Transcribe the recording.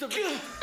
the